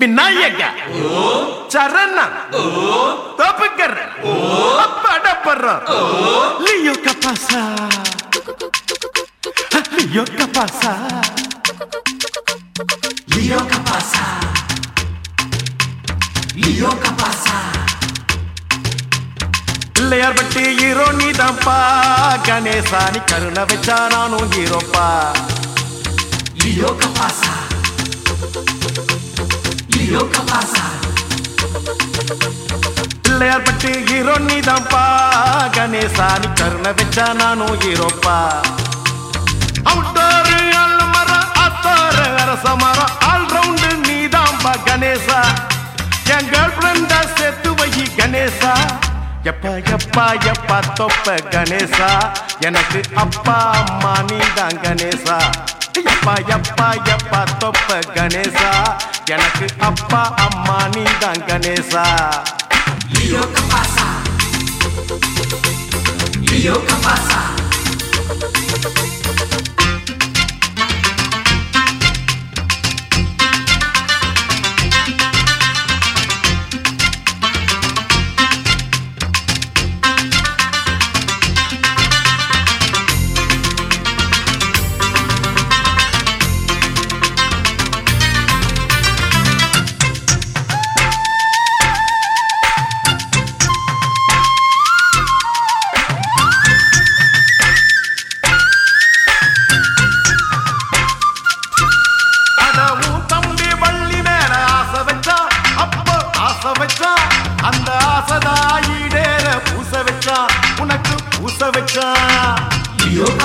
விநாயக சரணன் தப்புக்கர் படப்படுறோம் Leo Capasa. Leo Capasa. Leo Capasa. Leo Capasa. Pillaiyarpatti hero நீதான்ப்பா Ganesha நீ கருணை வச்சா நானும் ஹீரோப்பா. Leo Capasa. Leo Capasa. Pillaiyarpatti hero நீதான்ப்பா. Ganesha நீ கருணை வச்சா நானும் ஹீரோப்பா. அவுட்டோரு அல்மரம் அத்தாரு அரச ஆல் ரவுண்டு நீதான்பா கணேசா. என் கேர்ள் ஃப்ரெண்டா சேர்த்து வை கணேசா. எப்பா எப்பா எப்பா தொப்ப கணேசா. எனக்கு அப்பா அம்மா நீதான் கணேசா. எப்பா எப்பா எப்பா தொப்ப கணேசா. எனக்கு அப்பா அம்மா நீ தான் Ganesha. Leo Capasa. Leo Capasa.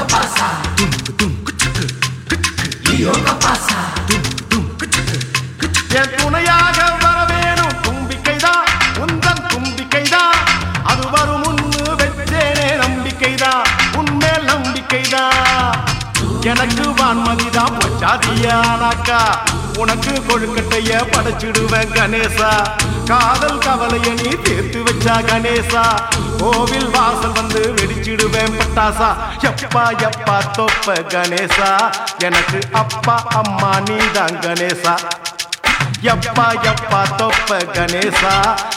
Leo Capasa. Leo Capasa. என் துணையாக வர வேணும் தும்பிக்கைதான். உந்தன் தும்பிக்கைதான். அது வரும் முன்னு வச்சேனே நம்பிக்கைதான். உன்மேல் நம்பிக்கைதான். எனக்கு வான்மதிதான் பச்சாதியானாக்கா உனக்கு கொழுக்கட்டைய படைச்சிடுவேன் கணேசா. காதல் கவலைய நீ தீர்த்து வச்சா கணேசா. கோவில் வாசல் வந்து வெடிச்சிடுவேன் பட்டாசா? எப்பா எப்பா தொப்ப கணேசா. எனக்கு அப்பா அம்மா நீதான் கணேசா. எப்பா எப்பா தொப்ப கணேசா.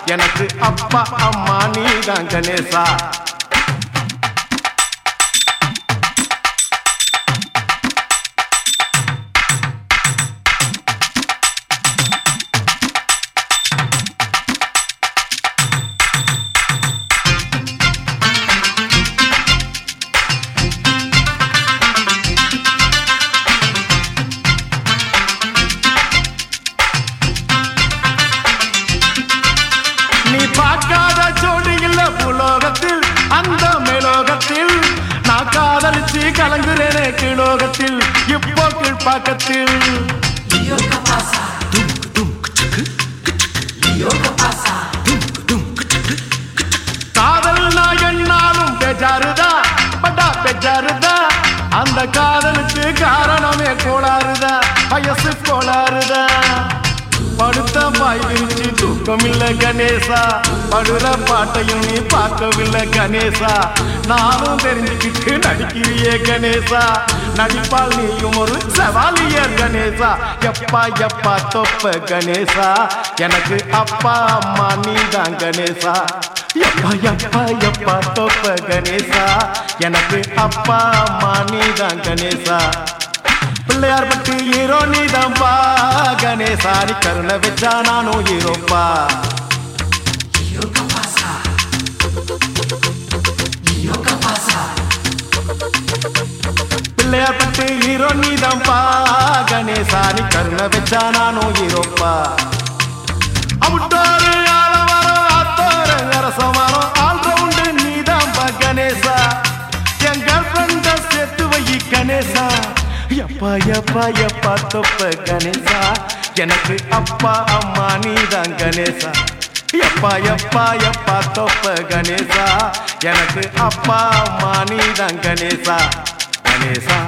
எனக்கு அப்பா அம்மா நீதான் கணேசா. கலங்குறேனே கீழோகத்தில் இப்போ கீழ்ப்பாக்கத்தில். காதல் நான் என்னாலும் பெஜாருதா? பட்டா பெஜாருதா? அந்த காதலுக்கு காரணமே கோளாறுதா? வயசு கோளாறுதா? படுத்த பாய் விரிச்சு தூக்கம் இல்ல கணேசா. படுற பாட்டையும் நீ பார்க்கவில்லை கணேசா. நானும் தெரிஞ்சுக்கிட்டு நடிக்கிறியே கணேசா. நடிப்பால் நீயும் ஒரு சவாலியர் கணேசா. எப்பா எப்பா தொப்ப கணேசா. எனக்கு அப்பா அம்மா நீ தான் கணேசா. எப்பா எப்பா எப்பா தொப்ப கணேசா. எனக்கு அப்பா அம்மா நீ தான் கணேசா. பிள்ளையார் பட்டு ஹீரோ நீதான்பா கணேசா நீ கருணை வச்சா நானும் ஹீரோப்பா Leo பிள்ளையார் பட்டு ஹீரோ நீதம்பா கணேசா கருண வச்சா நானும் ஹீரோப்பா அவுட்டோரு ஆலமரம் அத்தோரு அரசமரம் ஆல் ரவுண்டு நீதான்பா கணேசா. என் கேர்ள் ஃப்ரெண்ட சேர்த்து வை கணேசா. எப்பா எப்பா எப்பா தொப்ப கணேசா. எனக்கு அப்பா அம்மா நீதான் கணேசா. எப்பா எப்பா எப்பா தொப்ப கணேசா. எனக்கு அப்பா அம்மா நீதான் கணேசா. கணேசா.